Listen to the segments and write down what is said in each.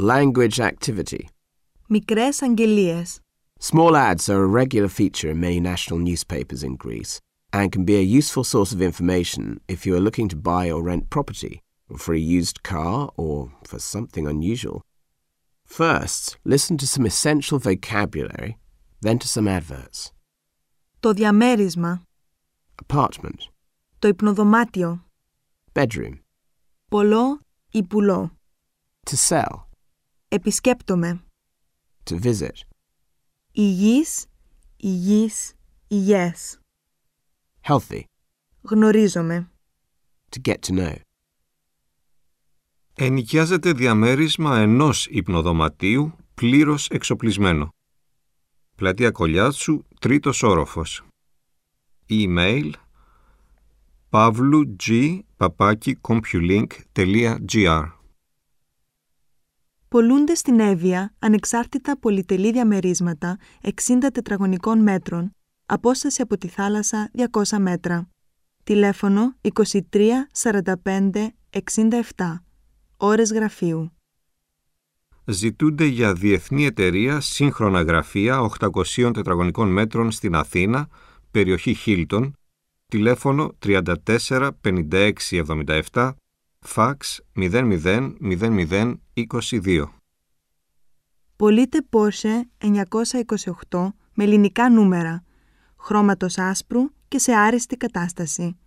Language activity. Μικρές αγγελίες. Small ads are a regular feature in many national newspapers in Greece and can be a useful source of information if you are looking to buy or rent property, or for a used car, or for something unusual. First, listen to some essential vocabulary, then to some adverts. Το διαμέρισμα. Apartment, Το υπνοδωμάτιο. bedroom, Πολλό ή πουλό. to sell, Επισκέπτομαι. to visit, Υγιής, υγιής, υγιές. healthy, Γνωρίζομαι. to get to know. Ενοικιάζεται διαμέρισμα ενός υπνοδωματίου πλήρως εξοπλισμένο. Πλατεία Κολιάτσου, τρίτος όροφος. Email pavlug.compulink.gr Πολλούνται στην Εύβοια ανεξάρτητα πολυτελή διαμερίσματα 60 τετραγωνικών μέτρων, απόσταση από τη θάλασσα 200 μέτρα. Τηλέφωνο 23 45 67. Ώρες γραφείου. Ζητούνται για διεθνή εταιρεία σύγχρονα γραφεία 800 τετραγωνικών μέτρων στην Αθήνα, περιοχή Χίλτον, τηλέφωνο 34 56 77, φάξ 00 00 22. Πωλείται Porsche 928 με ελληνικά νούμερα, χρώματος άσπρου και σε άριστη κατάσταση.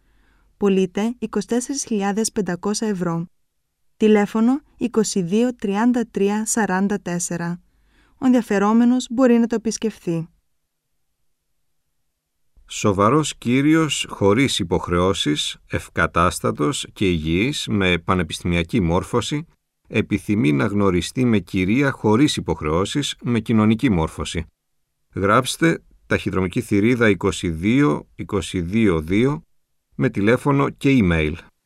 Πωλείται 24.500 ευρώ. Τηλέφωνο 22 33 44. Ο ενδιαφερόμενος μπορεί να το επισκεφθεί. Σοβαρός κύριος χωρίς υποχρεώσεις, ευκατάστατος και υγιής με πανεπιστημιακή μόρφωση, επιθυμεί να γνωριστεί με κυρία χωρίς υποχρεώσεις με κοινωνική μόρφωση. Γράψτε ταχυδρομική θηρίδα 22 22 2 με τηλέφωνο και email